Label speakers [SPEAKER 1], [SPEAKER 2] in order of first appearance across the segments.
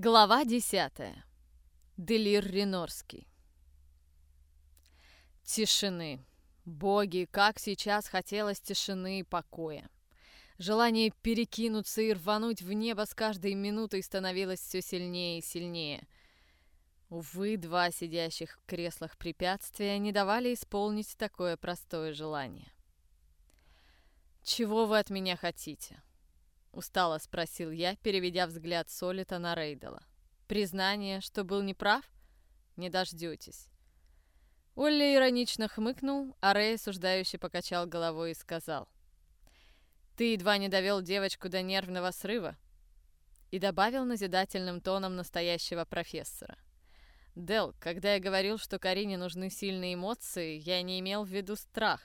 [SPEAKER 1] Глава 10. Делир Ренорский. Тишины. Боги, как сейчас хотелось тишины и покоя. Желание перекинуться и рвануть в небо с каждой минутой становилось все сильнее и сильнее. Увы, два сидящих в креслах препятствия не давали исполнить такое простое желание. «Чего вы от меня хотите?» Устало спросил я, переведя взгляд Солита на Рейдела. Признание, что был неправ? Не дождетесь. Олли иронично хмыкнул, а Рэй осуждающе покачал головой и сказал. «Ты едва не довел девочку до нервного срыва?» И добавил назидательным тоном настоящего профессора. «Дел, когда я говорил, что Карине нужны сильные эмоции, я не имел в виду страх».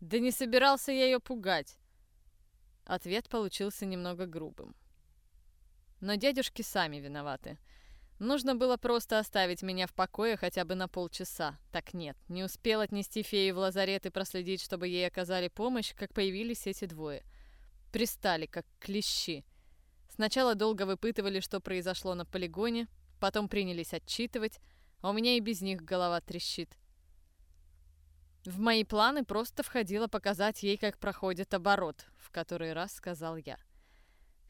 [SPEAKER 1] «Да не собирался я ее пугать. Ответ получился немного грубым. Но дядюшки сами виноваты. Нужно было просто оставить меня в покое хотя бы на полчаса. Так нет, не успел отнести фею в лазарет и проследить, чтобы ей оказали помощь, как появились эти двое. Пристали, как клещи. Сначала долго выпытывали, что произошло на полигоне, потом принялись отчитывать, а у меня и без них голова трещит. В мои планы просто входило показать ей, как проходит оборот, в который раз сказал я.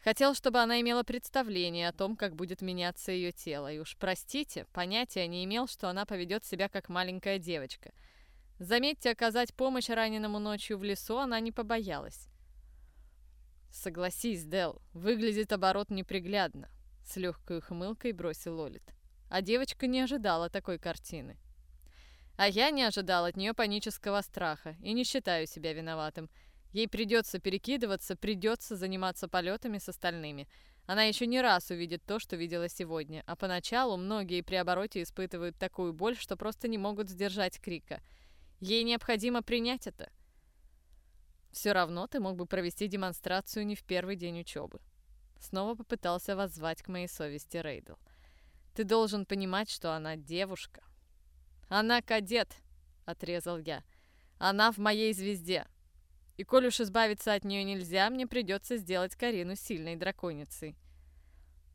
[SPEAKER 1] Хотел, чтобы она имела представление о том, как будет меняться ее тело, и уж простите, понятия не имел, что она поведет себя как маленькая девочка. Заметьте, оказать помощь раненому ночью в лесу она не побоялась. «Согласись, Дел, выглядит оборот неприглядно», — с легкой ухмылкой бросил Олит. А девочка не ожидала такой картины. А я не ожидал от нее панического страха и не считаю себя виноватым. Ей придется перекидываться, придется заниматься полетами с остальными. Она еще не раз увидит то, что видела сегодня, а поначалу многие при обороте испытывают такую боль, что просто не могут сдержать крика. Ей необходимо принять это. Все равно ты мог бы провести демонстрацию не в первый день учебы. Снова попытался воззвать к моей совести Рейдл. Ты должен понимать, что она девушка. «Она кадет», — отрезал я. «Она в моей звезде. И коль уж избавиться от нее нельзя, мне придется сделать Карину сильной драконицей».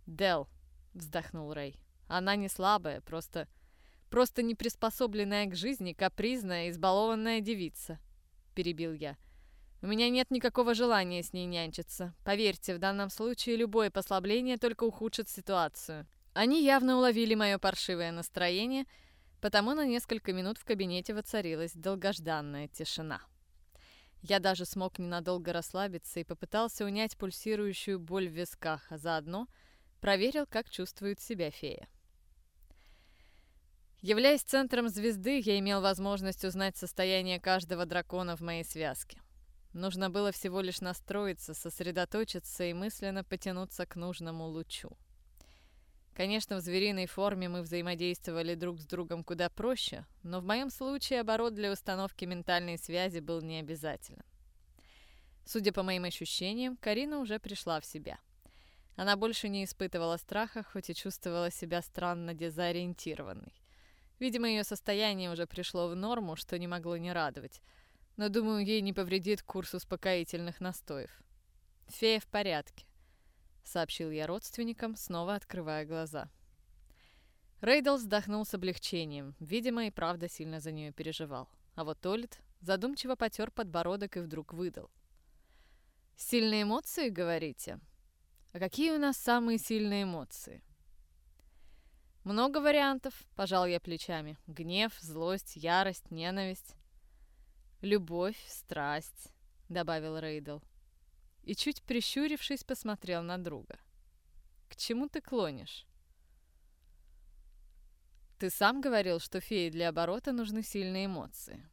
[SPEAKER 1] «Дел», — вздохнул Рэй. «Она не слабая, просто... просто не приспособленная к жизни, капризная, избалованная девица», — перебил я. «У меня нет никакого желания с ней нянчиться. Поверьте, в данном случае любое послабление только ухудшит ситуацию». Они явно уловили мое паршивое настроение — Потому на несколько минут в кабинете воцарилась долгожданная тишина. Я даже смог ненадолго расслабиться и попытался унять пульсирующую боль в висках, а заодно проверил, как чувствует себя фея. Являясь центром звезды, я имел возможность узнать состояние каждого дракона в моей связке. Нужно было всего лишь настроиться, сосредоточиться и мысленно потянуться к нужному лучу. Конечно, в звериной форме мы взаимодействовали друг с другом куда проще, но в моем случае оборот для установки ментальной связи был не обязателен. Судя по моим ощущениям, Карина уже пришла в себя. Она больше не испытывала страха, хоть и чувствовала себя странно дезориентированной. Видимо, ее состояние уже пришло в норму, что не могло не радовать. Но, думаю, ей не повредит курс успокоительных настоев. Фея в порядке сообщил я родственникам, снова открывая глаза. Рейдл вздохнул с облегчением, видимо, и правда сильно за нее переживал. А вот Олит задумчиво потер подбородок и вдруг выдал. «Сильные эмоции, говорите? А какие у нас самые сильные эмоции?» «Много вариантов», — пожал я плечами. «Гнев, злость, ярость, ненависть». «Любовь, страсть», — добавил Рейдл и, чуть прищурившись, посмотрел на друга. «К чему ты клонишь?» «Ты сам говорил, что феи для оборота нужны сильные эмоции».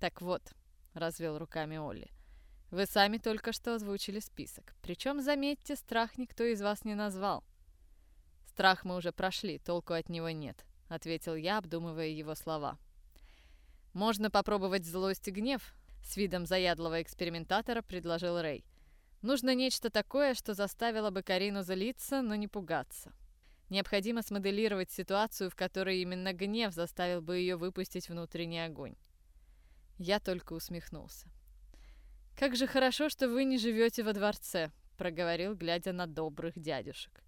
[SPEAKER 1] «Так вот», — развел руками Олли, — «вы сами только что озвучили список. Причем, заметьте, страх никто из вас не назвал». «Страх мы уже прошли, толку от него нет», — ответил я, обдумывая его слова. «Можно попробовать злость и гнев», — с видом заядлого экспериментатора предложил Рэй. Нужно нечто такое, что заставило бы Карину залиться, но не пугаться. Необходимо смоделировать ситуацию, в которой именно гнев заставил бы ее выпустить внутренний огонь. Я только усмехнулся. «Как же хорошо, что вы не живете во дворце», — проговорил, глядя на добрых дядюшек.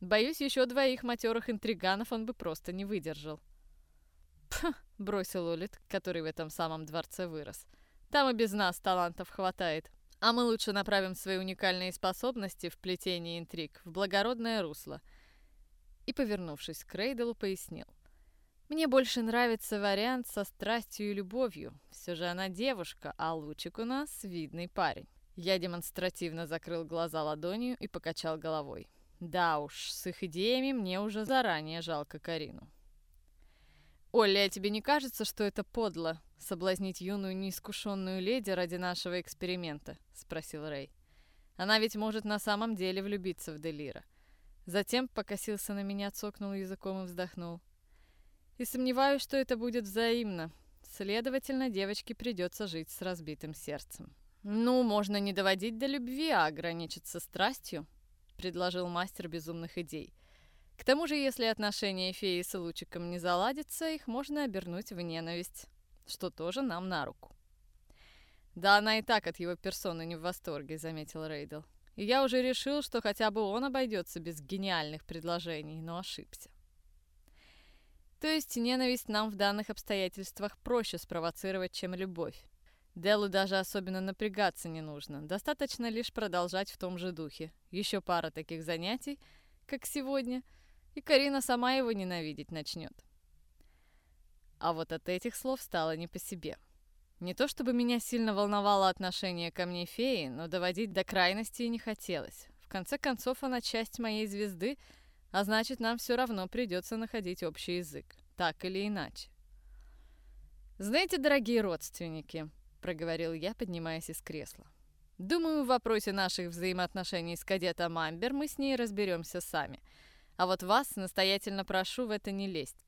[SPEAKER 1] Боюсь, еще двоих матерых интриганов он бы просто не выдержал. «Пх!» — бросил Улит, который в этом самом дворце вырос. «Там и без нас талантов хватает. А мы лучше направим свои уникальные способности в плетении интриг в благородное русло». И, повернувшись к Рейделу, пояснил. «Мне больше нравится вариант со страстью и любовью. Все же она девушка, а Лучик у нас видный парень». Я демонстративно закрыл глаза ладонью и покачал головой. Да уж, с их идеями мне уже заранее жалко Карину. «Оля, а тебе не кажется, что это подло — соблазнить юную неискушенную леди ради нашего эксперимента?» — спросил Рэй. «Она ведь может на самом деле влюбиться в Делира». Затем покосился на меня, цокнул языком и вздохнул. «И сомневаюсь, что это будет взаимно. Следовательно, девочке придется жить с разбитым сердцем». «Ну, можно не доводить до любви, а ограничиться страстью», — предложил мастер безумных идей. К тому же, если отношения феи с лучиком не заладятся, их можно обернуть в ненависть, что тоже нам на руку. «Да она и так от его персоны не в восторге», — заметил Рейдл. «И я уже решил, что хотя бы он обойдется без гениальных предложений, но ошибся». То есть ненависть нам в данных обстоятельствах проще спровоцировать, чем любовь. Делу даже особенно напрягаться не нужно, достаточно лишь продолжать в том же духе. Еще пара таких занятий, как сегодня — и Карина сама его ненавидеть начнет. А вот от этих слов стало не по себе. Не то чтобы меня сильно волновало отношение ко мне феи, но доводить до крайности не хотелось. В конце концов, она часть моей звезды, а значит, нам все равно придется находить общий язык, так или иначе. «Знаете, дорогие родственники», — проговорил я, поднимаясь из кресла, «думаю, в вопросе наших взаимоотношений с кадетом Амбер мы с ней разберемся сами». А вот вас настоятельно прошу в это не лезть.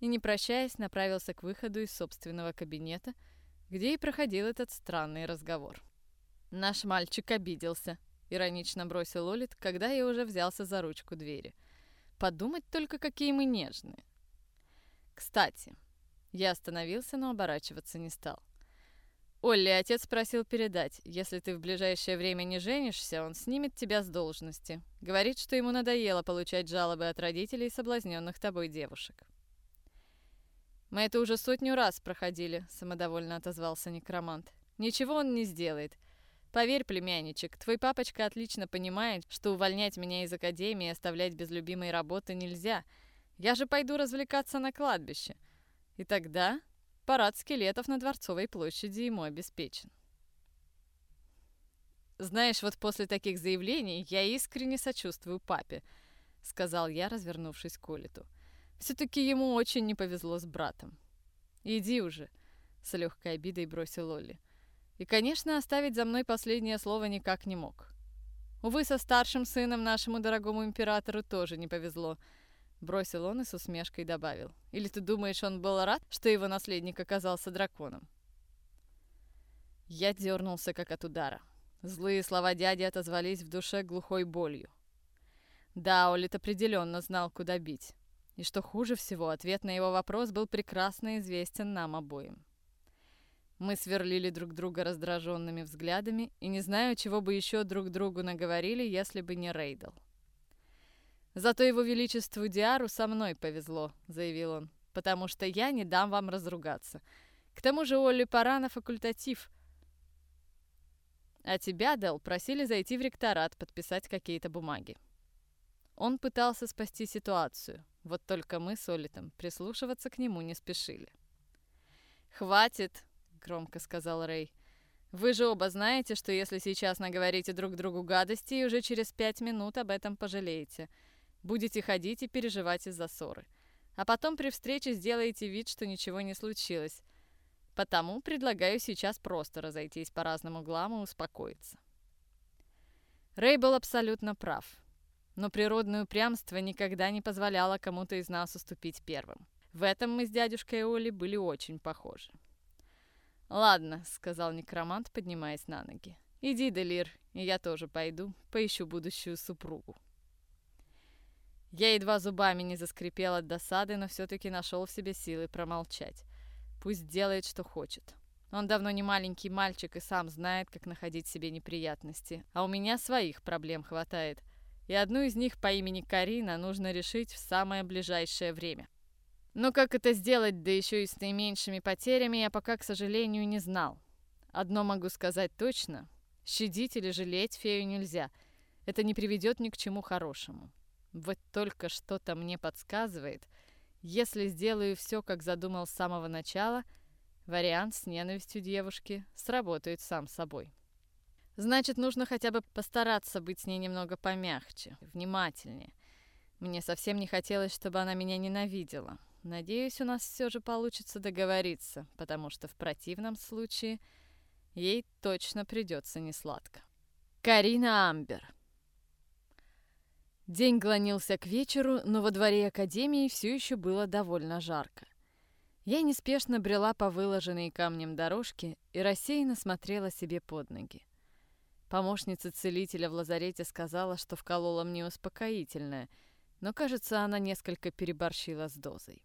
[SPEAKER 1] И не прощаясь, направился к выходу из собственного кабинета, где и проходил этот странный разговор. Наш мальчик обиделся, иронично бросил Олит, когда я уже взялся за ручку двери. Подумать только, какие мы нежные. Кстати, я остановился, но оборачиваться не стал. Олли, отец просил передать, если ты в ближайшее время не женишься, он снимет тебя с должности. Говорит, что ему надоело получать жалобы от родителей соблазненных тобой девушек. «Мы это уже сотню раз проходили», — самодовольно отозвался некромант. «Ничего он не сделает. Поверь, племянничек, твой папочка отлично понимает, что увольнять меня из академии и оставлять без любимой работы нельзя. Я же пойду развлекаться на кладбище. И тогда Парад скелетов на Дворцовой площади ему обеспечен. «Знаешь, вот после таких заявлений я искренне сочувствую папе», — сказал я, развернувшись к Олиту. «Все-таки ему очень не повезло с братом». «Иди уже», — с легкой обидой бросил Олли. И, конечно, оставить за мной последнее слово никак не мог. Увы, со старшим сыном нашему дорогому императору тоже не повезло — Бросил он и с усмешкой добавил. «Или ты думаешь, он был рад, что его наследник оказался драконом?» Я дернулся, как от удара. Злые слова дяди отозвались в душе глухой болью. Да, Олит определенно знал, куда бить. И что хуже всего, ответ на его вопрос был прекрасно известен нам обоим. Мы сверлили друг друга раздраженными взглядами и не знаю, чего бы еще друг другу наговорили, если бы не Рейдл. «Зато его величеству Диару со мной повезло», — заявил он, «потому что я не дам вам разругаться. К тому же Олли пора на факультатив». А тебя, Дел, просили зайти в ректорат, подписать какие-то бумаги. Он пытался спасти ситуацию, вот только мы с Олитом прислушиваться к нему не спешили. «Хватит», — громко сказал Рэй. «Вы же оба знаете, что если сейчас наговорите друг другу гадости, уже через пять минут об этом пожалеете. Будете ходить и переживать из-за ссоры. А потом при встрече сделаете вид, что ничего не случилось. Потому предлагаю сейчас просто разойтись по разным углам и успокоиться. Рэй был абсолютно прав. Но природное упрямство никогда не позволяло кому-то из нас уступить первым. В этом мы с дядюшкой Оли были очень похожи. «Ладно», — сказал некромант, поднимаясь на ноги. «Иди, Делир, и я тоже пойду, поищу будущую супругу». Я едва зубами не заскрипел от досады, но все-таки нашел в себе силы промолчать. Пусть делает, что хочет. Он давно не маленький мальчик и сам знает, как находить себе неприятности. А у меня своих проблем хватает. И одну из них по имени Карина нужно решить в самое ближайшее время. Но как это сделать, да еще и с наименьшими потерями, я пока, к сожалению, не знал. Одно могу сказать точно. Щадить или жалеть фею нельзя. Это не приведет ни к чему хорошему. Вот только что-то мне подсказывает, если сделаю все, как задумал с самого начала, вариант с ненавистью девушки сработает сам собой. Значит, нужно хотя бы постараться быть с ней немного помягче, внимательнее. Мне совсем не хотелось, чтобы она меня ненавидела. Надеюсь, у нас все же получится договориться, потому что в противном случае ей точно придется несладко. Карина Амбер День клонился к вечеру, но во дворе Академии все еще было довольно жарко. Я неспешно брела по выложенной камнем дорожке и рассеянно смотрела себе под ноги. Помощница целителя в лазарете сказала, что вколола мне успокоительное, но, кажется, она несколько переборщила с дозой.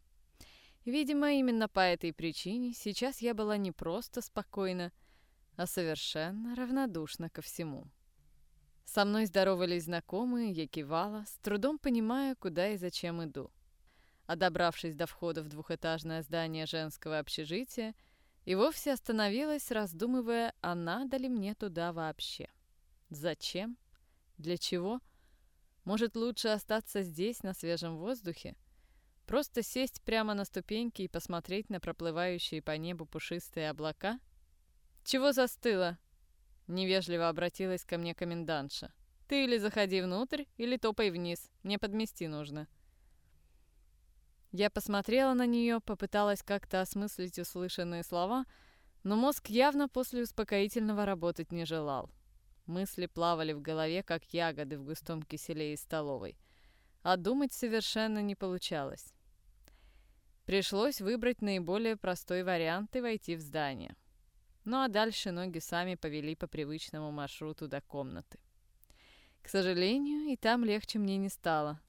[SPEAKER 1] Видимо, именно по этой причине сейчас я была не просто спокойна, а совершенно равнодушна ко всему. Со мной здоровались знакомые, я кивала, с трудом понимая, куда и зачем иду. А добравшись до входа в двухэтажное здание женского общежития, и вовсе остановилась, раздумывая, а надо ли мне туда вообще. Зачем? Для чего? Может, лучше остаться здесь, на свежем воздухе? Просто сесть прямо на ступеньки и посмотреть на проплывающие по небу пушистые облака? «Чего застыла?» Невежливо обратилась ко мне комендантша. «Ты или заходи внутрь, или топай вниз. Мне подмести нужно». Я посмотрела на нее, попыталась как-то осмыслить услышанные слова, но мозг явно после успокоительного работать не желал. Мысли плавали в голове, как ягоды в густом киселе из столовой. А думать совершенно не получалось. Пришлось выбрать наиболее простой вариант и войти в здание. Ну а дальше ноги сами повели по привычному маршруту до комнаты. К сожалению, и там легче мне не стало.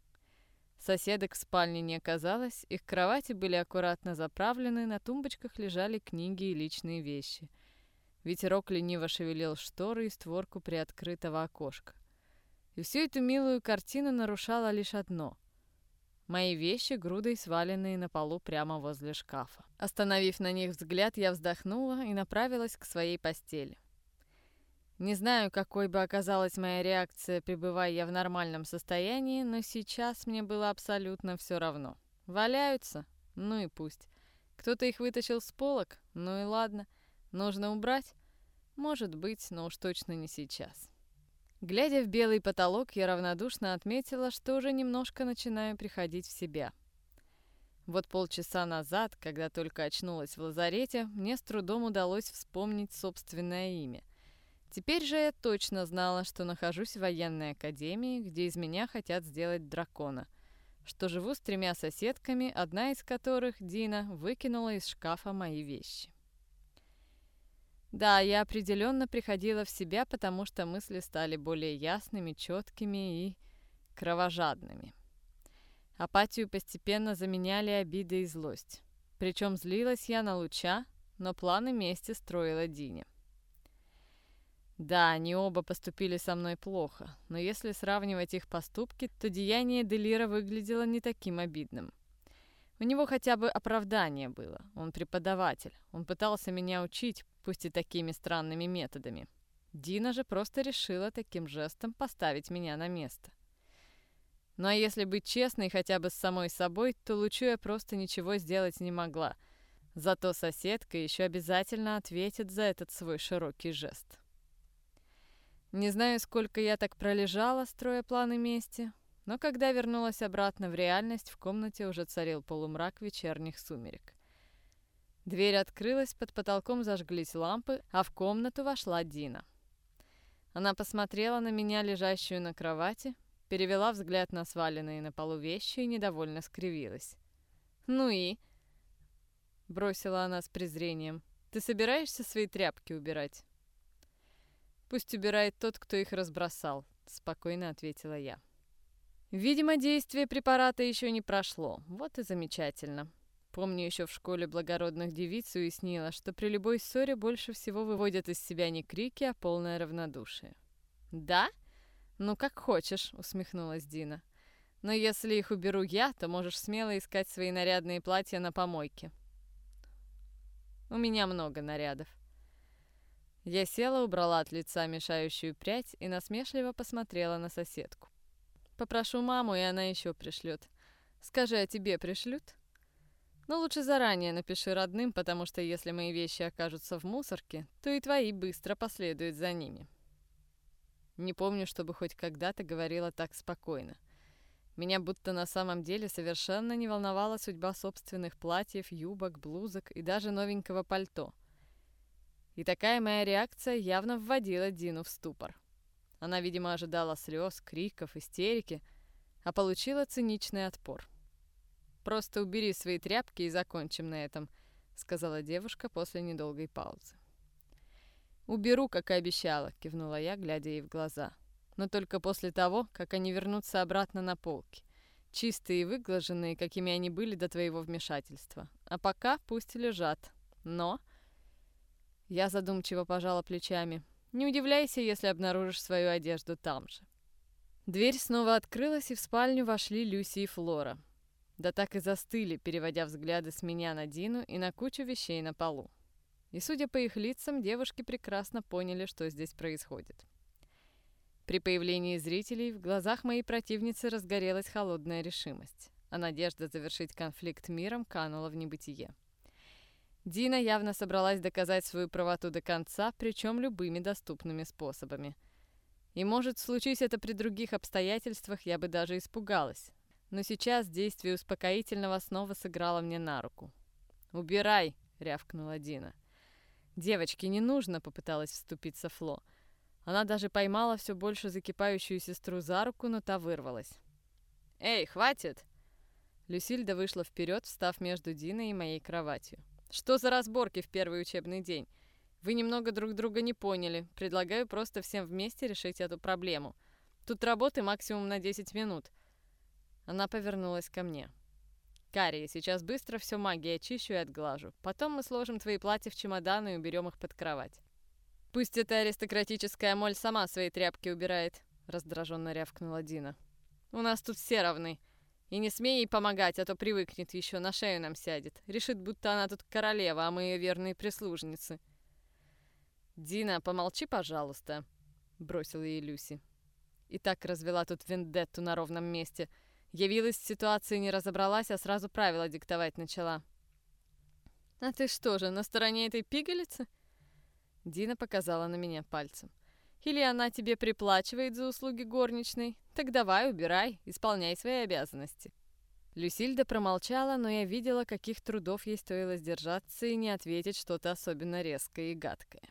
[SPEAKER 1] Соседок в спальне не оказалось, их кровати были аккуратно заправлены, на тумбочках лежали книги и личные вещи. Ветерок лениво шевелил шторы и створку приоткрытого окошка. И всю эту милую картину нарушало лишь одно. Мои вещи грудой сваленные на полу прямо возле шкафа. Остановив на них взгляд, я вздохнула и направилась к своей постели. Не знаю, какой бы оказалась моя реакция, пребывая я в нормальном состоянии, но сейчас мне было абсолютно все равно. Валяются? Ну и пусть. Кто-то их вытащил с полок? Ну и ладно. Нужно убрать? Может быть, но уж точно не сейчас. Глядя в белый потолок, я равнодушно отметила, что уже немножко начинаю приходить в себя. Вот полчаса назад, когда только очнулась в лазарете, мне с трудом удалось вспомнить собственное имя. Теперь же я точно знала, что нахожусь в военной академии, где из меня хотят сделать дракона, что живу с тремя соседками, одна из которых, Дина, выкинула из шкафа мои вещи. Да, я определенно приходила в себя, потому что мысли стали более ясными, четкими и кровожадными. Апатию постепенно заменяли обиды и злость. Причем злилась я на Луча, но планы мести строила Дине. Да, они оба поступили со мной плохо, но если сравнивать их поступки, то деяние Делира выглядело не таким обидным. У него хотя бы оправдание было. Он преподаватель. Он пытался меня учить, пусть и такими странными методами. Дина же просто решила таким жестом поставить меня на место. Ну а если быть честной хотя бы с самой собой, то Лучу я просто ничего сделать не могла. Зато соседка еще обязательно ответит за этот свой широкий жест. Не знаю, сколько я так пролежала, строя планы мести, но когда вернулась обратно в реальность, в комнате уже царил полумрак вечерних сумерек. Дверь открылась, под потолком зажглись лампы, а в комнату вошла Дина. Она посмотрела на меня, лежащую на кровати, перевела взгляд на сваленные на полу вещи и недовольно скривилась. «Ну и?» — бросила она с презрением. «Ты собираешься свои тряпки убирать?» «Пусть убирает тот, кто их разбросал», — спокойно ответила я. Видимо, действие препарата еще не прошло. Вот и замечательно. Помню, еще в школе благородных девиц уяснила, что при любой ссоре больше всего выводят из себя не крики, а полное равнодушие. «Да? «Ну, как хочешь», — усмехнулась Дина. «Но если их уберу я, то можешь смело искать свои нарядные платья на помойке. У меня много нарядов». Я села, убрала от лица мешающую прядь и насмешливо посмотрела на соседку. «Попрошу маму, и она еще пришлет. Скажи, а тебе пришлют?» «Но лучше заранее напиши родным, потому что если мои вещи окажутся в мусорке, то и твои быстро последуют за ними». Не помню, чтобы хоть когда-то говорила так спокойно. Меня будто на самом деле совершенно не волновала судьба собственных платьев, юбок, блузок и даже новенького пальто. И такая моя реакция явно вводила Дину в ступор. Она, видимо, ожидала слез, криков, истерики, а получила циничный отпор. «Просто убери свои тряпки и закончим на этом», — сказала девушка после недолгой паузы. «Уберу, как и обещала», — кивнула я, глядя ей в глаза. «Но только после того, как они вернутся обратно на полки. Чистые и выглаженные, какими они были до твоего вмешательства. А пока пусть лежат. Но...» Я задумчиво пожала плечами. «Не удивляйся, если обнаружишь свою одежду там же». Дверь снова открылась, и в спальню вошли Люси и Флора. Да так и застыли, переводя взгляды с меня на Дину и на кучу вещей на полу. И, судя по их лицам, девушки прекрасно поняли, что здесь происходит. При появлении зрителей в глазах моей противницы разгорелась холодная решимость, а надежда завершить конфликт миром канула в небытие. Дина явно собралась доказать свою правоту до конца, причем любыми доступными способами. И может, случись это при других обстоятельствах, я бы даже испугалась. Но сейчас действие успокоительного снова сыграло мне на руку. «Убирай!» — рявкнула Дина. «Девочке не нужно», — попыталась вступиться Фло. Она даже поймала все больше закипающую сестру за руку, но та вырвалась. «Эй, хватит!» Люсильда вышла вперед, встав между Диной и моей кроватью. «Что за разборки в первый учебный день? Вы немного друг друга не поняли. Предлагаю просто всем вместе решить эту проблему. Тут работы максимум на 10 минут». Она повернулась ко мне. Карри, сейчас быстро все магией очищу и отглажу. Потом мы сложим твои платья в чемоданы и уберем их под кровать. Пусть эта аристократическая моль сама свои тряпки убирает, раздраженно рявкнула Дина. У нас тут все равны. И не смей ей помогать, а то привыкнет еще, на шею нам сядет. Решит, будто она тут королева, а мы ее верные прислужницы. «Дина, помолчи, пожалуйста», — бросила ей Люси. И так развела тут вендетту на ровном месте — Явилась в ситуации, не разобралась, а сразу правила диктовать начала. «А ты что же, на стороне этой пигалицы?» Дина показала на меня пальцем. «Или она тебе приплачивает за услуги горничной? Так давай, убирай, исполняй свои обязанности». Люсильда промолчала, но я видела, каких трудов ей стоило сдержаться и не ответить что-то особенно резкое и гадкое.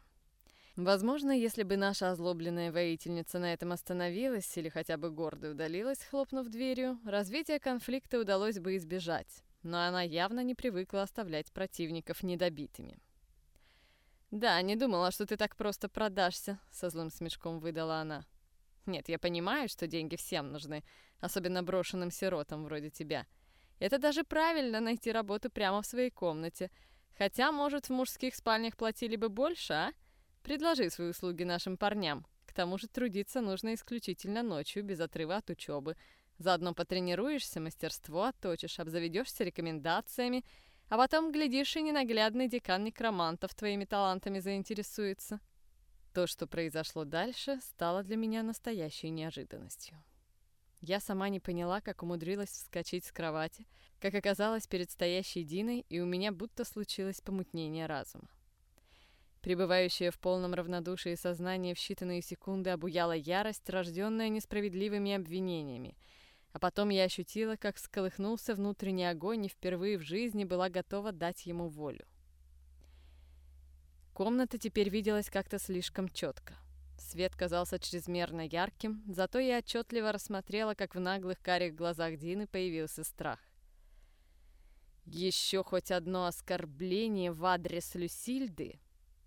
[SPEAKER 1] Возможно, если бы наша озлобленная воительница на этом остановилась или хотя бы гордо удалилась, хлопнув дверью, развитие конфликта удалось бы избежать, но она явно не привыкла оставлять противников недобитыми. «Да, не думала, что ты так просто продашься», — со злым смешком выдала она. «Нет, я понимаю, что деньги всем нужны, особенно брошенным сиротам вроде тебя. Это даже правильно найти работу прямо в своей комнате. Хотя, может, в мужских спальнях платили бы больше, а?» Предложи свои услуги нашим парням. К тому же трудиться нужно исключительно ночью, без отрыва от учебы. Заодно потренируешься, мастерство отточишь, обзаведешься рекомендациями, а потом, глядишь, и ненаглядный декан некромантов твоими талантами заинтересуется. То, что произошло дальше, стало для меня настоящей неожиданностью. Я сама не поняла, как умудрилась вскочить с кровати, как оказалась перед стоящей Диной, и у меня будто случилось помутнение разума. Пребывающее в полном равнодушии сознание в считанные секунды обуяла ярость, рожденная несправедливыми обвинениями. А потом я ощутила, как всколыхнулся внутренний огонь и впервые в жизни была готова дать ему волю. Комната теперь виделась как-то слишком четко. Свет казался чрезмерно ярким, зато я отчетливо рассмотрела, как в наглых карих глазах Дины появился страх. Еще хоть одно оскорбление в адрес Люсильды,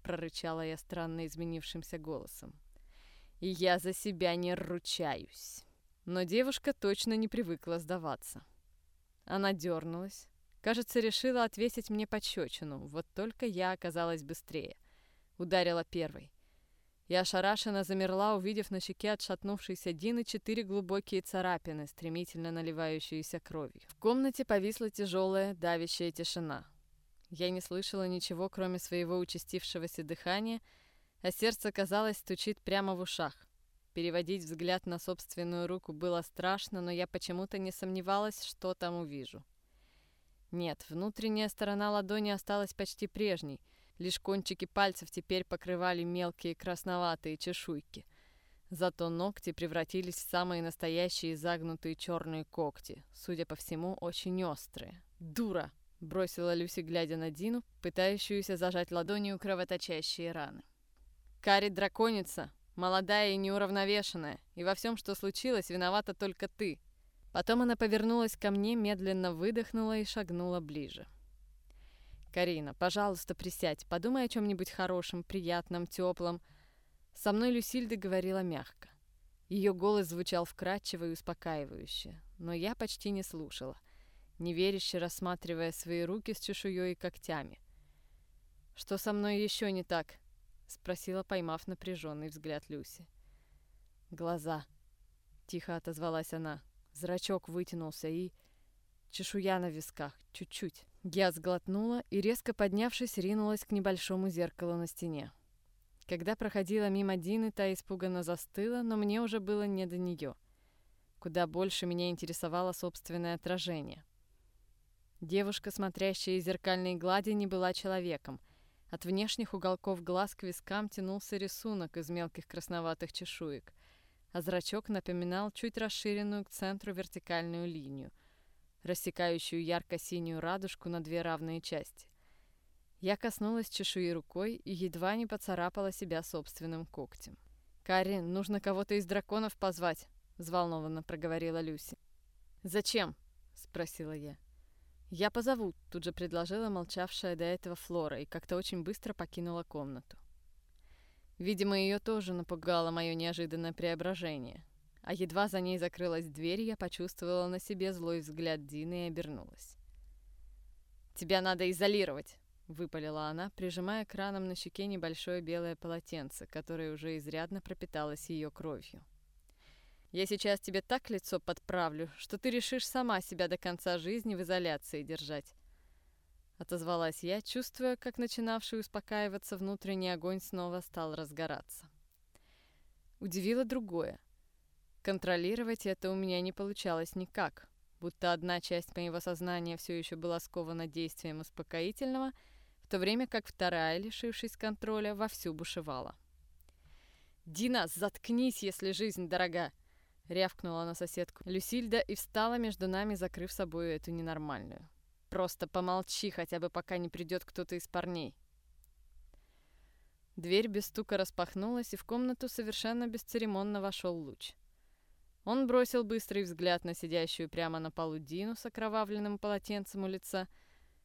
[SPEAKER 1] прорычала я странно изменившимся голосом. И я за себя не ручаюсь. Но девушка точно не привыкла сдаваться. Она дернулась. Кажется, решила отвесить мне пощечину. Вот только я оказалась быстрее. Ударила первой. Я ошарашенно замерла, увидев на щеке отшатнувшейся Дины четыре глубокие царапины, стремительно наливающиеся кровью. В комнате повисла тяжелая, давящая тишина. Я не слышала ничего, кроме своего участившегося дыхания, а сердце, казалось, стучит прямо в ушах. Переводить взгляд на собственную руку было страшно, но я почему-то не сомневалась, что там увижу. Нет, внутренняя сторона ладони осталась почти прежней — Лишь кончики пальцев теперь покрывали мелкие красноватые чешуйки. Зато ногти превратились в самые настоящие загнутые черные когти, судя по всему, очень острые. «Дура!» — бросила Люси, глядя на Дину, пытающуюся зажать ладонью кровоточащие раны. «Кари драконица, молодая и неуравновешенная, и во всем, что случилось, виновата только ты». Потом она повернулась ко мне, медленно выдохнула и шагнула ближе. «Карина, пожалуйста, присядь, подумай о чем-нибудь хорошем, приятном, теплом». Со мной Люсильда говорила мягко. Ее голос звучал вкрадчиво и успокаивающе, но я почти не слушала, неверяще рассматривая свои руки с чешуей и когтями. «Что со мной еще не так?» — спросила, поймав напряженный взгляд Люси. «Глаза», — тихо отозвалась она. Зрачок вытянулся и... Чешуя на висках, чуть-чуть. Я сглотнула и, резко поднявшись, ринулась к небольшому зеркалу на стене. Когда проходила мимо Дины, та испуганно застыла, но мне уже было не до нее. Куда больше меня интересовало собственное отражение. Девушка, смотрящая из зеркальной глади, не была человеком. От внешних уголков глаз к вискам тянулся рисунок из мелких красноватых чешуек, а зрачок напоминал чуть расширенную к центру вертикальную линию — рассекающую ярко-синюю радужку на две равные части. Я коснулась чешуи рукой и едва не поцарапала себя собственным когтем. «Карри, нужно кого-то из драконов позвать», — взволнованно проговорила Люси. «Зачем?» — спросила я. «Я позову», — тут же предложила молчавшая до этого Флора и как-то очень быстро покинула комнату. Видимо, ее тоже напугало мое неожиданное преображение а едва за ней закрылась дверь, я почувствовала на себе злой взгляд Дины и обернулась. «Тебя надо изолировать!» — выпалила она, прижимая к ранам на щеке небольшое белое полотенце, которое уже изрядно пропиталось ее кровью. «Я сейчас тебе так лицо подправлю, что ты решишь сама себя до конца жизни в изоляции держать!» Отозвалась я, чувствуя, как начинавший успокаиваться внутренний огонь снова стал разгораться. Удивило другое. Контролировать это у меня не получалось никак, будто одна часть моего сознания все еще была скована действием успокоительного, в то время как вторая, лишившись контроля, вовсю бушевала. «Дина, заткнись, если жизнь дорога!» — рявкнула на соседку Люсильда и встала между нами, закрыв собой эту ненормальную. «Просто помолчи, хотя бы пока не придет кто-то из парней». Дверь без стука распахнулась, и в комнату совершенно бесцеремонно вошел луч. Он бросил быстрый взгляд на сидящую прямо на полу Дину с окровавленным полотенцем у лица,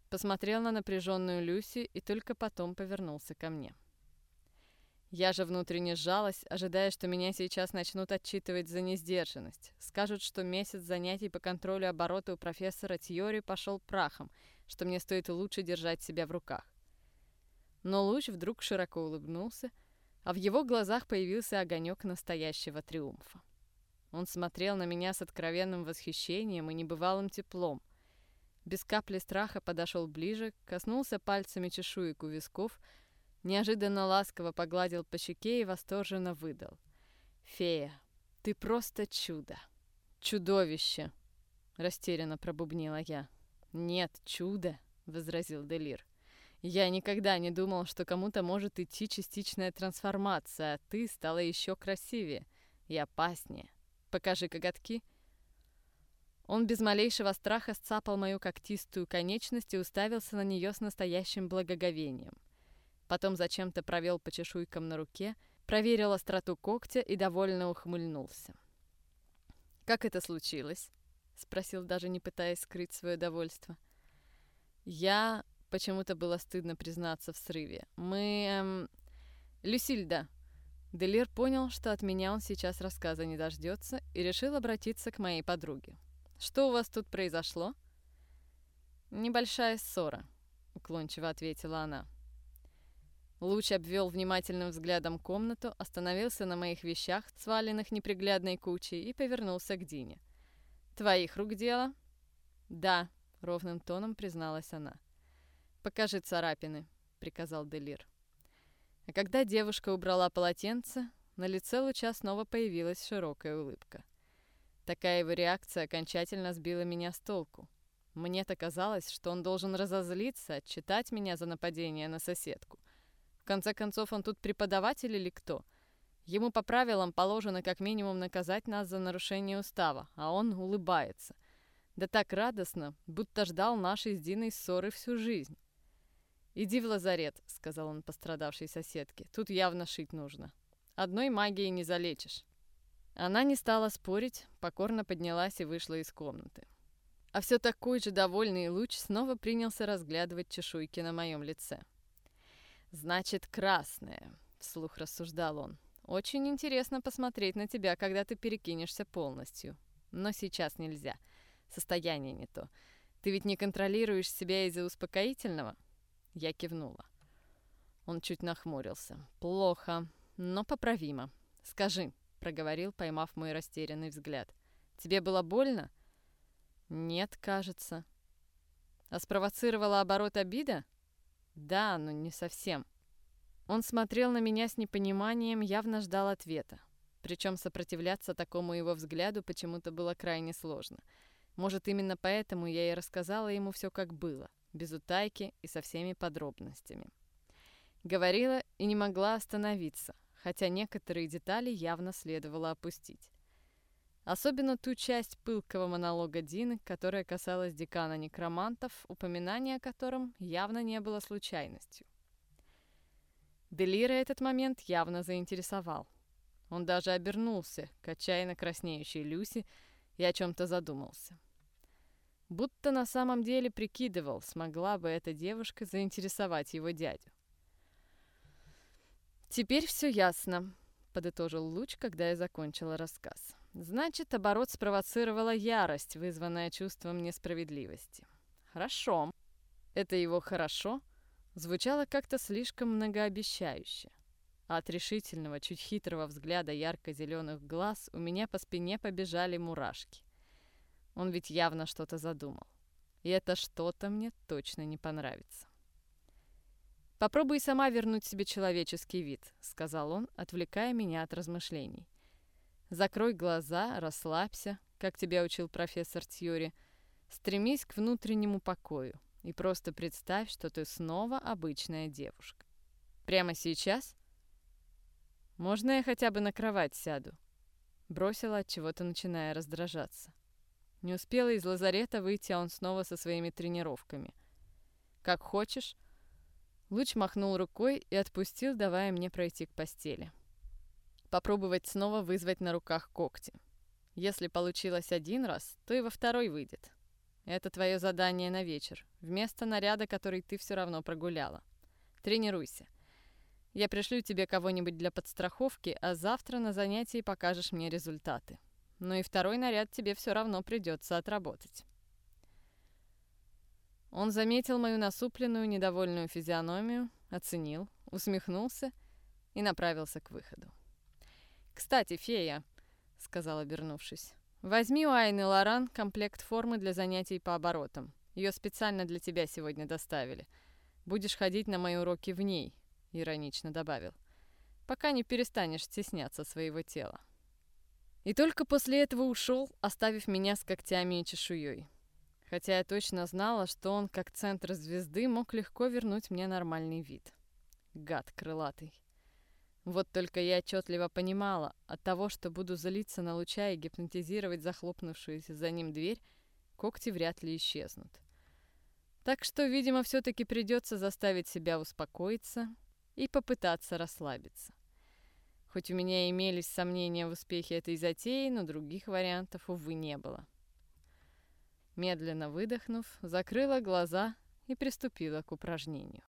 [SPEAKER 1] посмотрел на напряженную Люси и только потом повернулся ко мне. Я же внутренне сжалась, ожидая, что меня сейчас начнут отчитывать за несдержанность. Скажут, что месяц занятий по контролю оборота у профессора Тьори пошел прахом, что мне стоит лучше держать себя в руках. Но луч вдруг широко улыбнулся, а в его глазах появился огонек настоящего триумфа. Он смотрел на меня с откровенным восхищением и небывалым теплом. Без капли страха подошел ближе, коснулся пальцами чешуек у висков, неожиданно ласково погладил по щеке и восторженно выдал. «Фея, ты просто чудо!» «Чудовище!» — растерянно пробубнила я. «Нет, чудо!» — возразил Делир. «Я никогда не думал, что кому-то может идти частичная трансформация, а ты стала еще красивее и опаснее. Покажи коготки». Он без малейшего страха сцапал мою когтистую конечность и уставился на нее с настоящим благоговением. Потом зачем-то провел по чешуйкам на руке, проверил остроту когтя и довольно ухмыльнулся. «Как это случилось?» — спросил, даже не пытаясь скрыть свое довольство. «Я...» — почему-то было стыдно признаться в срыве. «Мы... Эм... Люсильда!» Делир понял, что от меня он сейчас рассказа не дождется, и решил обратиться к моей подруге. «Что у вас тут произошло?» «Небольшая ссора», — уклончиво ответила она. Луч обвел внимательным взглядом комнату, остановился на моих вещах, сваленных неприглядной кучей, и повернулся к Дине. «Твоих рук дело?» «Да», — ровным тоном призналась она. «Покажи царапины», — приказал Делир. А когда девушка убрала полотенце, на лице Луча снова появилась широкая улыбка. Такая его реакция окончательно сбила меня с толку. Мне-то казалось, что он должен разозлиться, отчитать меня за нападение на соседку. Конце концов, он тут преподаватель или кто? Ему по правилам положено как минимум наказать нас за нарушение устава, а он улыбается. Да так радостно, будто ждал нашей с Диной ссоры всю жизнь. «Иди в лазарет», — сказал он пострадавшей соседке. «Тут явно шить нужно». Одной магией не залечишь. Она не стала спорить, покорно поднялась и вышла из комнаты. А все такой же довольный луч снова принялся разглядывать чешуйки на моем лице. «Значит, красная», — вслух рассуждал он. «Очень интересно посмотреть на тебя, когда ты перекинешься полностью. Но сейчас нельзя. Состояние не то. Ты ведь не контролируешь себя из-за успокоительного?» Я кивнула. Он чуть нахмурился. «Плохо но поправимо. Скажи», — проговорил, поймав мой растерянный взгляд. «Тебе было больно?» «Нет, кажется». «А спровоцировала оборот обида?» «Да, но не совсем». Он смотрел на меня с непониманием, явно ждал ответа. Причем сопротивляться такому его взгляду почему-то было крайне сложно. Может, именно поэтому я и рассказала ему все как было, без утайки и со всеми подробностями. Говорила и не могла остановиться, хотя некоторые детали явно следовало опустить. Особенно ту часть пылкого монолога Дины, которая касалась декана некромантов, упоминание о котором явно не было случайностью. Делира этот момент явно заинтересовал. Он даже обернулся к отчаянно краснеющей Люси и о чем-то задумался. Будто на самом деле прикидывал, смогла бы эта девушка заинтересовать его дядю. «Теперь все ясно», — подытожил Луч, когда я закончила рассказ. «Значит, оборот спровоцировала ярость, вызванная чувством несправедливости. Хорошо. Это его «хорошо» звучало как-то слишком многообещающе. А от решительного, чуть хитрого взгляда ярко-зеленых глаз у меня по спине побежали мурашки. Он ведь явно что-то задумал. И это что-то мне точно не понравится. «Попробуй сама вернуть себе человеческий вид», — сказал он, отвлекая меня от размышлений. «Закрой глаза, расслабься, как тебя учил профессор Тьюри. Стремись к внутреннему покою и просто представь, что ты снова обычная девушка. Прямо сейчас? Можно я хотя бы на кровать сяду?» Бросила от чего-то, начиная раздражаться. Не успела из лазарета выйти, а он снова со своими тренировками. «Как хочешь», Луч махнул рукой и отпустил, давая мне пройти к постели. Попробовать снова вызвать на руках когти. Если получилось один раз, то и во второй выйдет. Это твое задание на вечер, вместо наряда, который ты все равно прогуляла. Тренируйся. Я пришлю тебе кого-нибудь для подстраховки, а завтра на занятии покажешь мне результаты. Но и второй наряд тебе все равно придется отработать. Он заметил мою насупленную, недовольную физиономию, оценил, усмехнулся и направился к выходу. «Кстати, фея», — сказал, обернувшись, — «возьми у Айны Лоран комплект формы для занятий по оборотам. Ее специально для тебя сегодня доставили. Будешь ходить на мои уроки в ней», — иронично добавил, «пока не перестанешь стесняться своего тела». И только после этого ушел, оставив меня с когтями и чешуей хотя я точно знала, что он, как центр звезды, мог легко вернуть мне нормальный вид. Гад крылатый. Вот только я отчетливо понимала, от того, что буду залиться на луча и гипнотизировать захлопнувшуюся за ним дверь, когти вряд ли исчезнут. Так что, видимо, все-таки придется заставить себя успокоиться и попытаться расслабиться. Хоть у меня имелись сомнения в успехе этой затеи, но других вариантов, увы, не было. Медленно выдохнув, закрыла глаза и приступила к упражнению.